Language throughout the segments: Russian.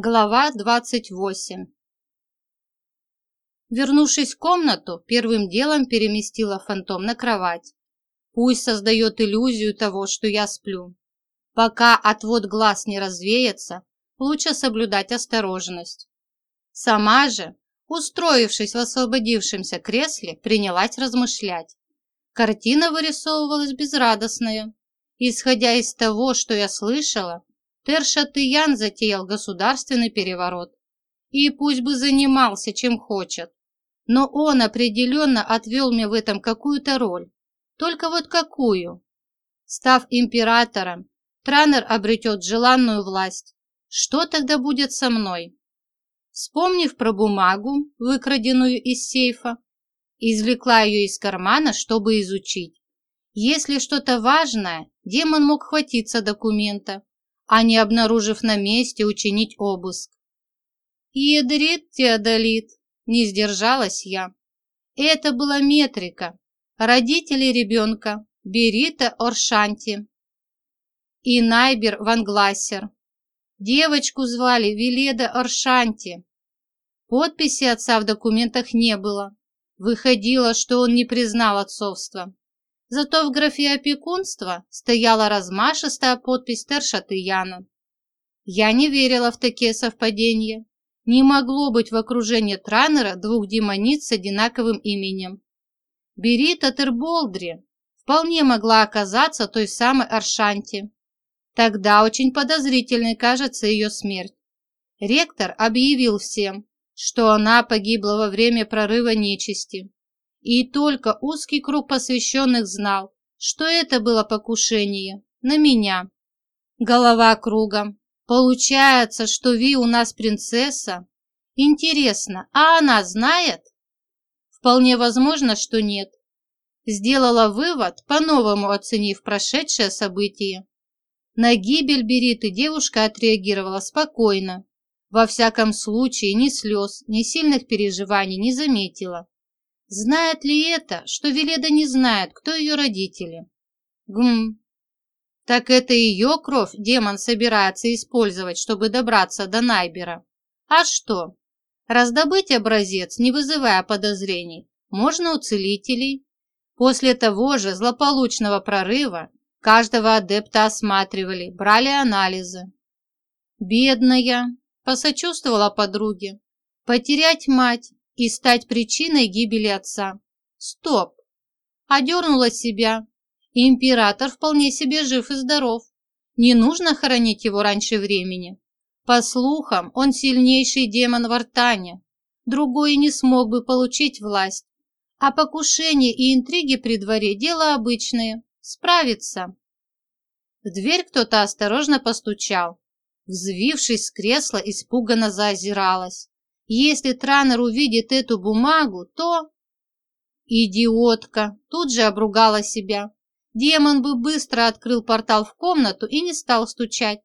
Глава 28 Вернувшись в комнату, первым делом переместила фантом на кровать. Пусть создает иллюзию того, что я сплю. Пока отвод глаз не развеется, лучше соблюдать осторожность. Сама же, устроившись в освободившемся кресле, принялась размышлять. Картина вырисовывалась безрадостная. Исходя из того, что я слышала, Тершатыян затеял государственный переворот. И пусть бы занимался чем хочет. Но он определенно отвел мне в этом какую-то роль. Только вот какую? Став императором, Транер обретет желанную власть. Что тогда будет со мной? Вспомнив про бумагу, выкраденную из сейфа, извлекла ее из кармана, чтобы изучить. Если что-то важное, демон мог хватиться документа а не обнаружив на месте учинить обыск. «Ядрит Теодолит!» – не сдержалась я. Это была метрика. Родители ребенка – Берита Оршанти и Найбер Ванглассер. Девочку звали Веледа Оршанти. Подписи отца в документах не было. Выходило, что он не признал отцовство. Зато в графе опекунства стояла размашистая подпись Тершатыяна. Я не верила в такие совпадения. Не могло быть в окружении Транера двух демониц с одинаковым именем. Берита Терболдри вполне могла оказаться той самой Аршанти. Тогда очень подозрительной кажется ее смерть. Ректор объявил всем, что она погибла во время прорыва нечисти. И только узкий круг посвященных знал, что это было покушение на меня. Голова кругом. Получается, что Ви у нас принцесса? Интересно, а она знает? Вполне возможно, что нет. Сделала вывод, по-новому оценив прошедшее событие. На гибель Бериты девушка отреагировала спокойно. Во всяком случае, ни слез, ни сильных переживаний не заметила. Знает ли это, что Веледа не знает, кто ее родители? Гм. Так это ее кровь демон собирается использовать, чтобы добраться до Найбера. А что? Раздобыть образец, не вызывая подозрений, можно у целителей. После того же злополучного прорыва каждого адепта осматривали, брали анализы. Бедная, посочувствовала подруге. Потерять мать, и стать причиной гибели отца. Стоп! Одернула себя. Император вполне себе жив и здоров. Не нужно хоронить его раньше времени. По слухам, он сильнейший демон в Артане. Другой не смог бы получить власть. А покушение и интриги при дворе – дело обычное. Справится. В дверь кто-то осторожно постучал. Взвившись с кресла, испуганно заозиралась. Если Транер увидит эту бумагу, то... Идиотка! Тут же обругала себя. Демон бы быстро открыл портал в комнату и не стал стучать.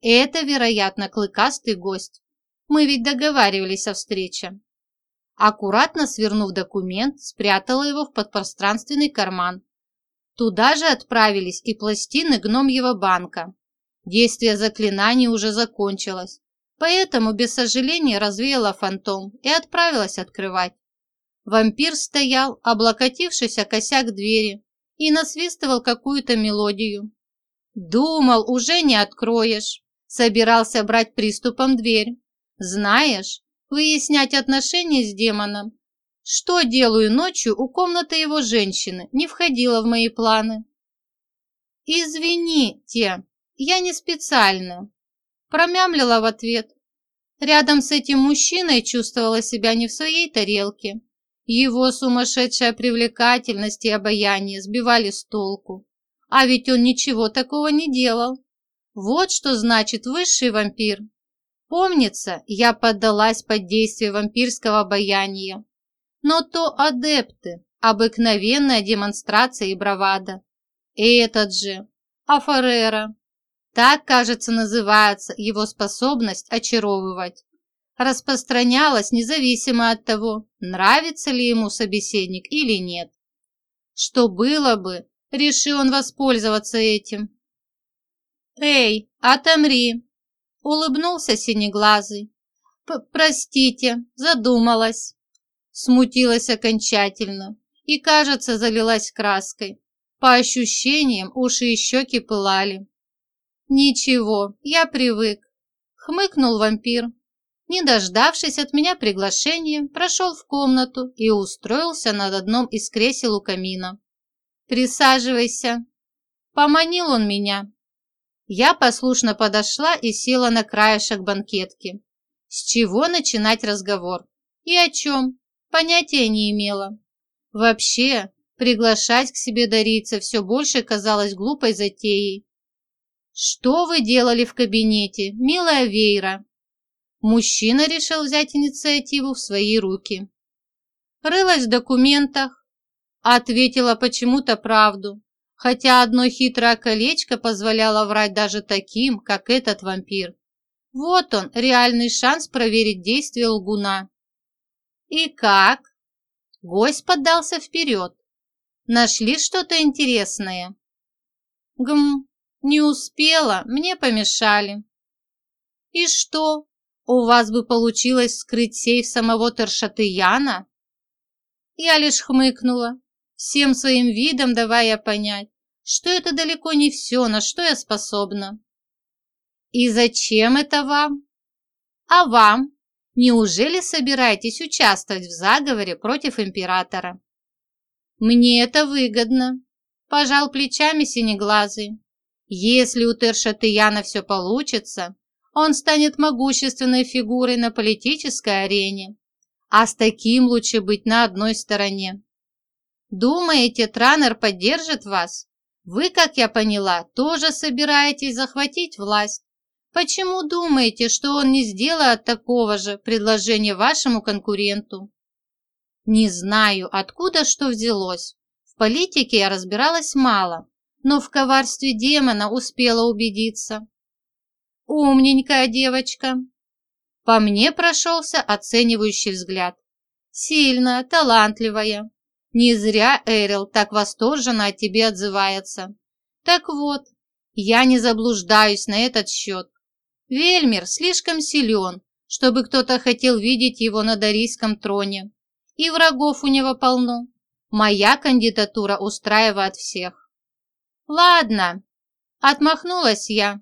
Это, вероятно, клыкастый гость. Мы ведь договаривались о встрече. Аккуратно свернув документ, спрятала его в подпространственный карман. Туда же отправились и пластины гномьего банка. Действие заклинаний уже закончилось. Поэтому без сожаления развеяла фантом и отправилась открывать. Вампир стоял, облокотившись о косяк двери, и насвистывал какую-то мелодию. Думал, уже не откроешь. Собирался брать приступом дверь. Знаешь, выяснять отношения с демоном. Что делаю ночью у комнаты его женщины, не входило в мои планы. «Извините, я не специально», Промямлила в ответ. Рядом с этим мужчиной чувствовала себя не в своей тарелке. Его сумасшедшая привлекательность и обаяние сбивали с толку. А ведь он ничего такого не делал. Вот что значит высший вампир. Помнится, я поддалась под действие вампирского обаяния. Но то адепты, обыкновенная демонстрация и бравада. Этот же, Афарера, так, кажется, называется его способность очаровывать. Распространялась независимо от того, нравится ли ему собеседник или нет. Что было бы, решил он воспользоваться этим. «Эй, отомри!» Улыбнулся синеглазый. «Простите, задумалась». Смутилась окончательно и, кажется, залилась краской. По ощущениям, уши и щеки пылали. «Ничего, я привык», — хмыкнул вампир. Не дождавшись от меня приглашения, прошел в комнату и устроился над одном из кресел у камина. «Присаживайся», — поманил он меня. Я послушно подошла и села на краешек банкетки. С чего начинать разговор? И о чем? Понятия не имела. Вообще, приглашать к себе дариться все больше казалось глупой затеей. «Что вы делали в кабинете, милая Вейра?» Мужчина решил взять инициативу в свои руки. Рылась в документах, ответила почему-то правду хотя одно хитрое колечко позволяло врать даже таким, как этот вампир. Вот он, реальный шанс проверить действие лгуна. И как? Гость поддался вперед. Нашли что-то интересное? Гм, не успела, мне помешали. И что, у вас бы получилось скрыть сейф самого Тершатыяна? Я лишь хмыкнула всем своим видом давая понять, что это далеко не все, на что я способна. И зачем это вам? А вам? Неужели собираетесь участвовать в заговоре против императора? Мне это выгодно, пожал плечами синеглазый. Если у Тершатыяна все получится, он станет могущественной фигурой на политической арене, а с таким лучше быть на одной стороне. Думаете, Транер поддержит вас? Вы, как я поняла, тоже собираетесь захватить власть. Почему думаете, что он не сделает такого же предложения вашему конкуренту? Не знаю, откуда что взялось. В политике я разбиралась мало, но в коварстве демона успела убедиться. Умненькая девочка. По мне прошелся оценивающий взгляд. Сильная, талантливая, не зря Эрил так восторженно о тебе отзывается. Так вот, я не заблуждаюсь на этот счет. Вельмир слишком силен, чтобы кто-то хотел видеть его на Дарийском троне. И врагов у него полно. Моя кандидатура устраивает всех. Ладно, отмахнулась я.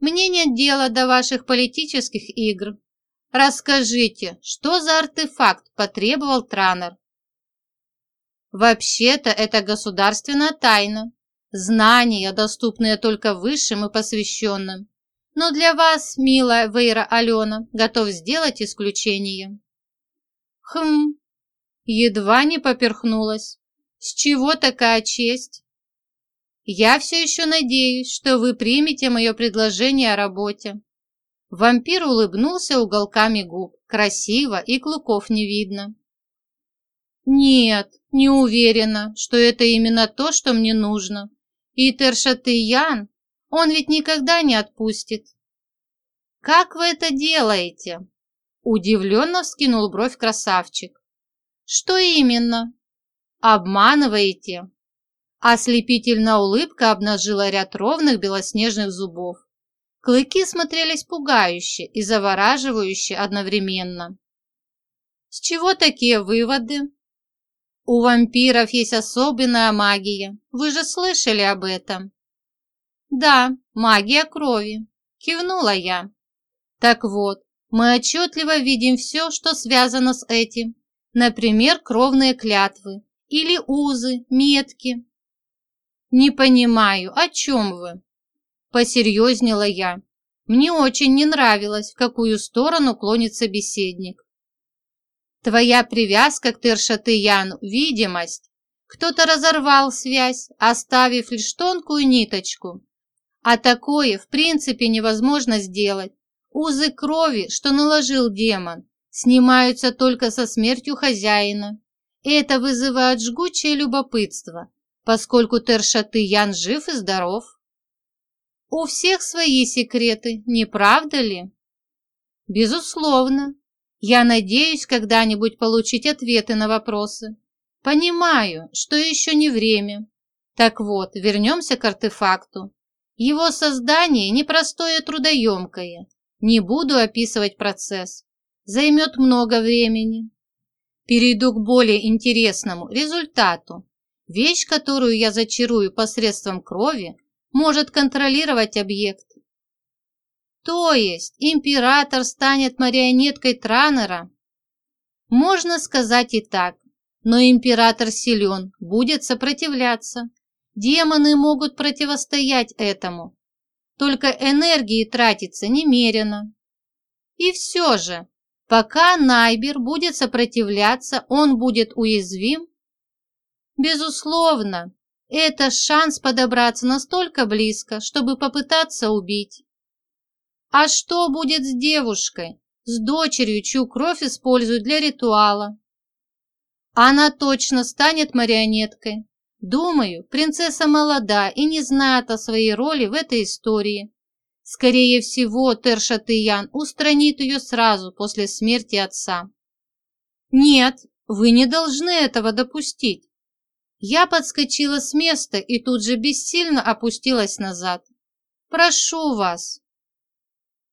Мне нет дела до ваших политических игр. Расскажите, что за артефакт потребовал Транер? Вообще-то это государственная тайна. Знания, доступные только высшим и посвященным. Но для вас, милая Вейра Алена, готов сделать исключение. Хм, едва не поперхнулась. С чего такая честь? Я все еще надеюсь, что вы примете мое предложение о работе. Вампир улыбнулся уголками губ. Красиво и клыков не видно. Нет, не уверена, что это именно то, что мне нужно. И Тершатыян, он ведь никогда не отпустит. Как вы это делаете? Удивленно вскинул бровь красавчик. Что именно? Обманываете? Ослепительная улыбка обнажила ряд ровных белоснежных зубов. Клыки смотрелись пугающе и завораживающе одновременно. С чего такие выводы? У вампиров есть особенная магия. Вы же слышали об этом? Да, магия крови. Кивнула я. Так вот, мы отчетливо видим все, что связано с этим. Например, кровные клятвы или узы, метки. Не понимаю, о чем вы? Посерьезнела я. Мне очень не нравилось, в какую сторону клонит собеседник. Твоя привязка к Тершатыяну – видимость. Кто-то разорвал связь, оставив лишь тонкую ниточку. А такое в принципе невозможно сделать. Узы крови, что наложил демон, снимаются только со смертью хозяина. Это вызывает жгучее любопытство, поскольку Тершатыян жив и здоров. У всех свои секреты, не правда ли? Безусловно, я надеюсь когда-нибудь получить ответы на вопросы. Понимаю, что еще не время. Так вот, вернемся к артефакту. Его создание непростое трудоемкое, Не буду описывать процесс. Займет много времени. Перейду к более интересному результату. Вещь, которую я зачарую посредством крови, может контролировать объект. То есть император станет марионеткой Транера? Можно сказать и так, но император силен, будет сопротивляться. Демоны могут противостоять этому. Только энергии тратится немерено. И все же, пока Найбер будет сопротивляться, он будет уязвим? Безусловно, это шанс подобраться настолько близко, чтобы попытаться убить. А что будет с девушкой, с дочерью, чью кровь используют для ритуала? Она точно станет марионеткой. Думаю, принцесса молода и не знает о своей роли в этой истории. Скорее всего, Тершатыян устранит ее сразу после смерти отца. Нет, вы не должны этого допустить. Я подскочила с места и тут же бессильно опустилась назад. Прошу вас,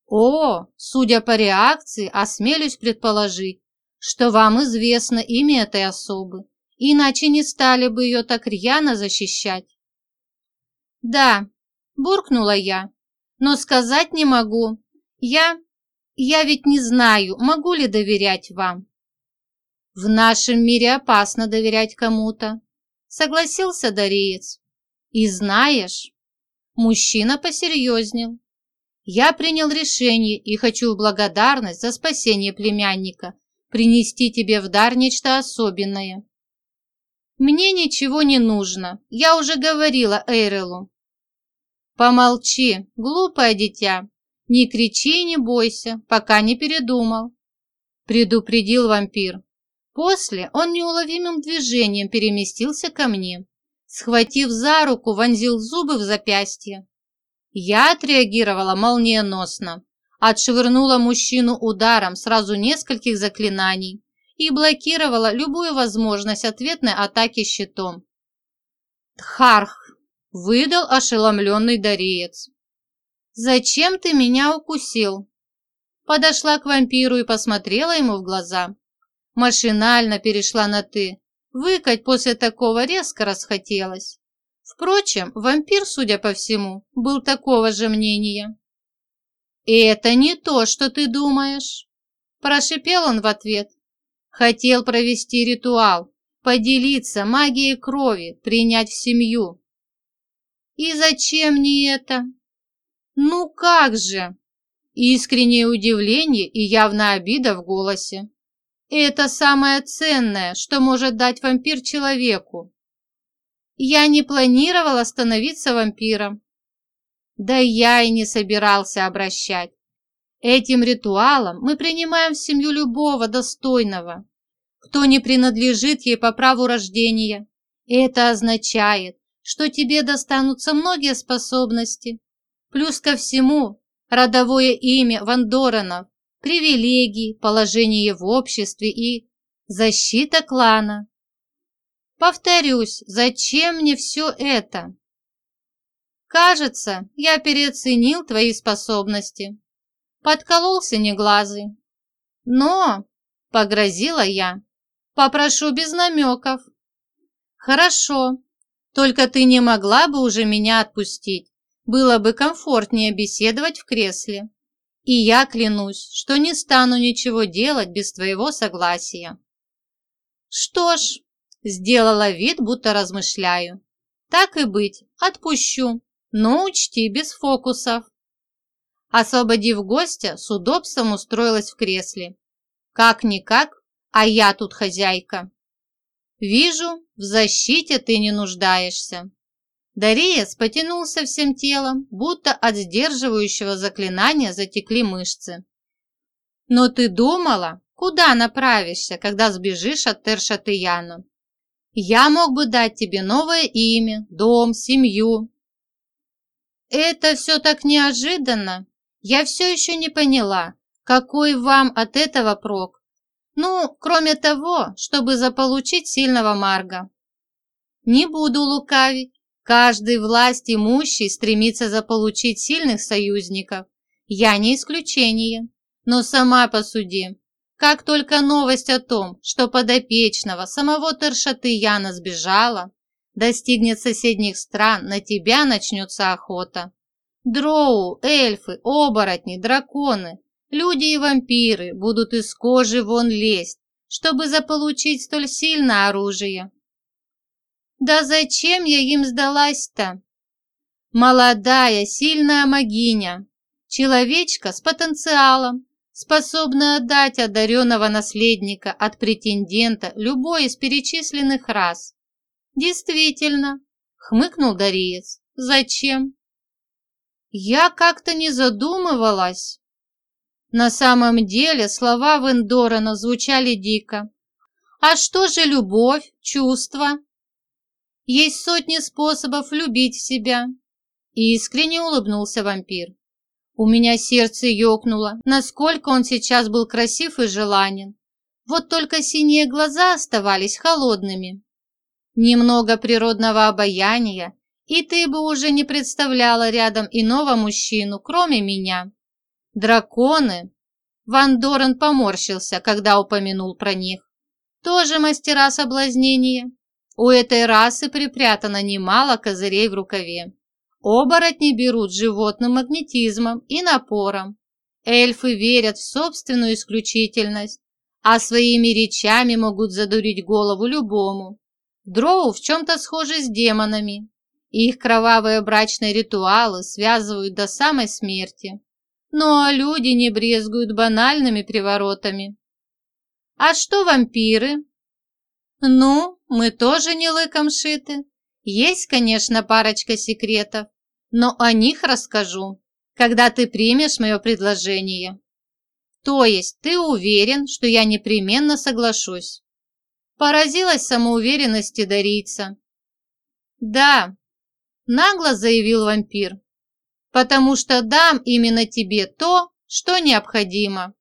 «О, судя по реакции, осмелюсь предположить, что вам известно имя этой особы, иначе не стали бы ее так рьяно защищать». «Да», – буркнула я, – «но сказать не могу. Я... я ведь не знаю, могу ли доверять вам». «В нашем мире опасно доверять кому-то», – согласился Дареец. «И знаешь...» Мужчина посерьезнел. Я принял решение и хочу в благодарность за спасение племянника принести тебе в дар нечто особенное. Мне ничего не нужно, я уже говорила Эйрелу. Помолчи, глупое дитя, не кричи и не бойся, пока не передумал, предупредил вампир. После он неуловимым движением переместился ко мне. Схватив за руку, вонзил зубы в запястье. Я отреагировала молниеносно, отшвырнула мужчину ударом сразу нескольких заклинаний и блокировала любую возможность ответной атаки щитом. «Тхарх!» – выдал ошеломленный дареец. «Зачем ты меня укусил?» Подошла к вампиру и посмотрела ему в глаза. Машинально перешла на «ты». Выкать после такого резко расхотелось. Впрочем, вампир, судя по всему, был такого же мнения. «Это не то, что ты думаешь», – прошипел он в ответ. «Хотел провести ритуал, поделиться магией крови, принять в семью». «И зачем мне это?» «Ну как же!» Искреннее удивление и явная обида в голосе. «Это самое ценное, что может дать вампир человеку. Я не планировал становиться вампиром. Да я и не собирался обращать. Этим ритуалом мы принимаем в семью любого достойного, кто не принадлежит ей по праву рождения. Это означает, что тебе достанутся многие способности. Плюс ко всему, родовое имя Вандоранов, привилегии, положение в обществе и защита клана. Повторюсь, зачем мне все это? Кажется, я переоценил твои способности. Подкололся неглазый. Но, погрозила я, попрошу без намеков. Хорошо, только ты не могла бы уже меня отпустить. Было бы комфортнее беседовать в кресле. И я клянусь, что не стану ничего делать без твоего согласия. Что ж, Сделала вид, будто размышляю. Так и быть, отпущу, но учти без фокусов. Освободив гостя, с удобством устроилась в кресле. Как-никак, а я тут хозяйка. Вижу, в защите ты не нуждаешься. Дариес потянулся всем телом, будто от сдерживающего заклинания затекли мышцы. Но ты думала, куда направишься, когда сбежишь от Тершатыяна? Я мог бы дать тебе новое имя, дом, семью. Это все так неожиданно. Я все еще не поняла, какой вам от этого прок. Ну, кроме того, чтобы заполучить сильного Марга. Не буду лукавить. Каждый власть имущий стремится заполучить сильных союзников. Я не исключение. Но сама посуди. Как только новость о том, что подопечного самого Тершатыяна сбежала, достигнет соседних стран, на тебя начнется охота. Дроу, эльфы, оборотни, драконы, люди и вампиры будут из кожи вон лезть, чтобы заполучить столь сильное оружие. Да зачем я им сдалась-то? Молодая, сильная магиня, человечка с потенциалом, способная отдать одаренного наследника от претендента любой из перечисленных рас. Действительно, хмыкнул Дариец. Зачем? Я как-то не задумывалась. На самом деле слова Вендорана звучали дико. А что же любовь, чувства? Есть сотни способов любить себя. И искренне улыбнулся вампир. У меня сердце ёкнуло, насколько он сейчас был красив и желанен. Вот только синие глаза оставались холодными. Немного природного обаяния, и ты бы уже не представляла рядом иного мужчину, кроме меня. Драконы. Ван Дорен поморщился, когда упомянул про них. Тоже мастера соблазнения. У этой расы припрятано немало козырей в рукаве. Оборотни берут животным магнетизмом и напором. Эльфы верят в собственную исключительность, а своими речами могут задурить голову любому. Дроу в чем-то схожи с демонами, их кровавые брачные ритуалы связывают до самой смерти. Ну а люди не брезгуют банальными приворотами. А что вампиры? Ну, мы тоже не лыком шиты. Есть, конечно, парочка секретов, но о них расскажу, когда ты примешь мое предложение. То есть ты уверен, что я непременно соглашусь? Поразилась самоуверенности дарийца. Да, нагло заявил вампир. «Потому что дам именно тебе то, что необходимо.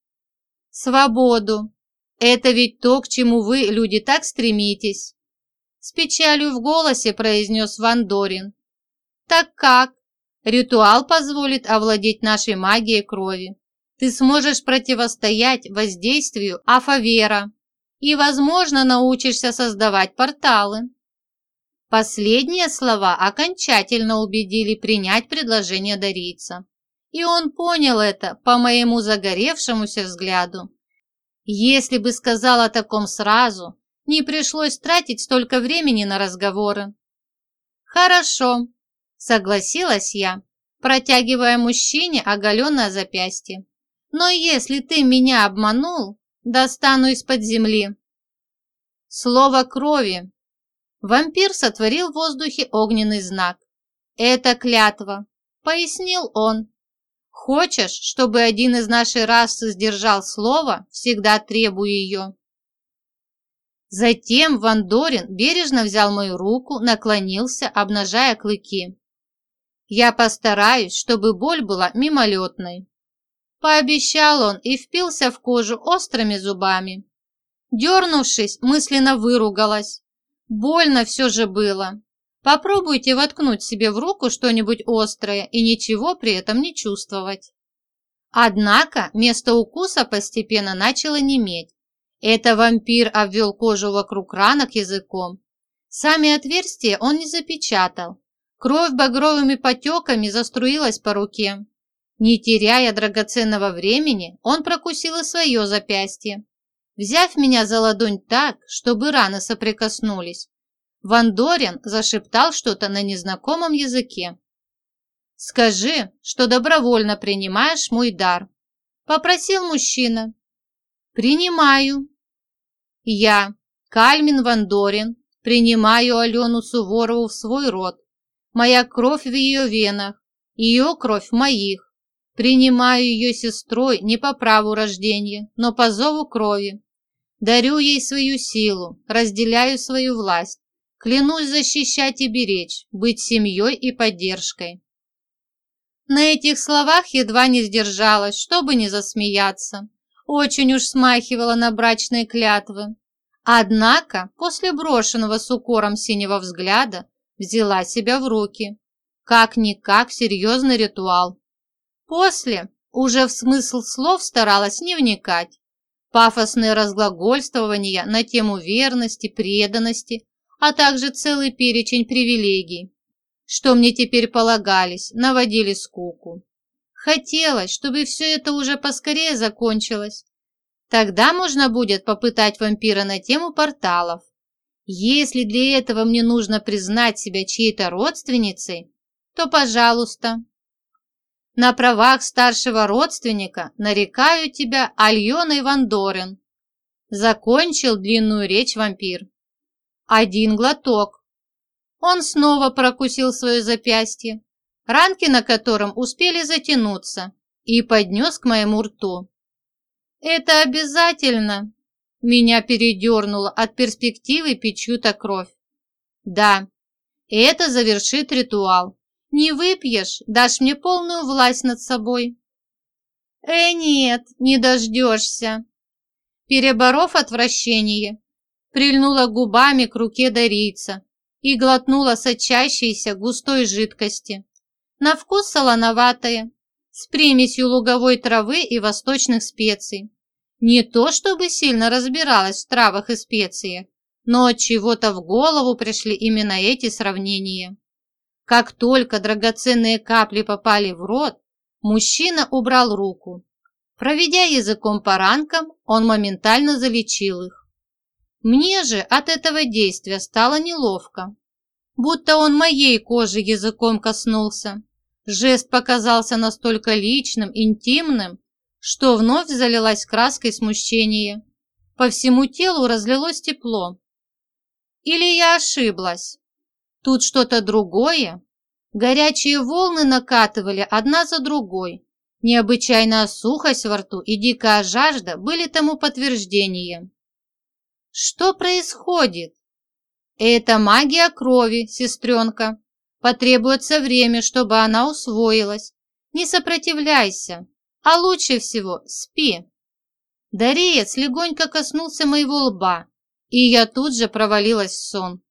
Свободу. Это ведь то, к чему вы, люди, так стремитесь». С печалью в голосе произнес Вандорин. «Так как? Ритуал позволит овладеть нашей магией крови. Ты сможешь противостоять воздействию Афавера и, возможно, научишься создавать порталы. Последние слова окончательно убедили принять предложение дарийца. И он понял это по моему загоревшемуся взгляду. Если бы сказал о таком сразу, не пришлось тратить столько времени на разговоры. «Хорошо», – согласилась я, протягивая мужчине оголенное запястье. «Но если ты меня обманул, достану из-под земли». Слово крови Вампир сотворил в воздухе огненный знак. «Это клятва», — пояснил он. «Хочешь, чтобы один из нашей расы сдержал слово, всегда требуй ее». Затем Вандорин бережно взял мою руку, наклонился, обнажая клыки. «Я постараюсь, чтобы боль была мимолетной». Пообещал он и впился в кожу острыми зубами. Дернувшись, мысленно выругалась. Больно все же было. Попробуйте воткнуть себе в руку что-нибудь острое и ничего при этом не чувствовать. Однако место укуса постепенно начало неметь. Это вампир обвел кожу вокруг ранок языком. Сами отверстия он не запечатал. Кровь багровыми потеками заструилась по руке. Не теряя драгоценного времени, он прокусил и свое запястье. Взяв меня за ладонь так, чтобы раны соприкоснулись, Вандорин зашептал что-то на незнакомом языке. «Скажи, что добровольно принимаешь мой дар», – попросил мужчина. «Принимаю». «Я, Кальмин Вандорин, принимаю Алену Суворову в свой род. Моя кровь в ее венах, ее кровь в моих. Принимаю ее сестрой не по праву рождения, но по зову крови. Дарю ей свою силу, разделяю свою власть. Клянусь защищать и беречь, быть семьей и поддержкой. На этих словах едва не сдержалась, чтобы не засмеяться. Очень уж смахивала на брачные клятвы. Однако, после брошенного с укором синего взгляда, взяла себя в руки. Как-никак серьезный ритуал. После Уже в смысл слов старалась не вникать. Пафосные разглагольствования на тему верности, преданности, а также целый перечень привилегий, что мне теперь полагались, наводили скуку. Хотелось, чтобы все это уже поскорее закончилось. Тогда можно будет попытать вампира на тему порталов. Если для этого мне нужно признать себя чьей-то родственницей, то пожалуйста. На правах старшего родственника нарекаю тебя Альоной Вандорен. Закончил длинную речь вампир. Один глоток. Он снова прокусил свое запястье, ранки на котором успели затянуться, и поднес к моему рту. «Это обязательно!» Меня передернуло от перспективы пить чью-то кровь. «Да, это завершит ритуал. Не выпьешь, дашь мне полную власть над собой». «Э, нет, не дождешься!» Переборов отвращение, прильнула губами к руке дарийца и глотнула сочащейся густой жидкости. На вкус солоноватая, с примесью луговой травы и восточных специй. Не то чтобы сильно разбиралась в травах и специях, но от чего-то в голову пришли именно эти сравнения. Как только драгоценные капли попали в рот, мужчина убрал руку. Проведя языком по ранкам, он моментально залечил их. Мне же от этого действия стало неловко, будто он моей кожи языком коснулся. Жест показался настолько личным, интимным, что вновь залилась краской смущения. По всему телу разлилось тепло. Или я ошиблась? Тут что-то другое? Горячие волны накатывали одна за другой. Необычайная сухость во рту и дикая жажда были тому подтверждением. Что происходит? Это магия крови, сестренка. Потребуется время, чтобы она усвоилась. Не сопротивляйся, а лучше всего спи. Дареец легонько коснулся моего лба, и я тут же провалилась в сон.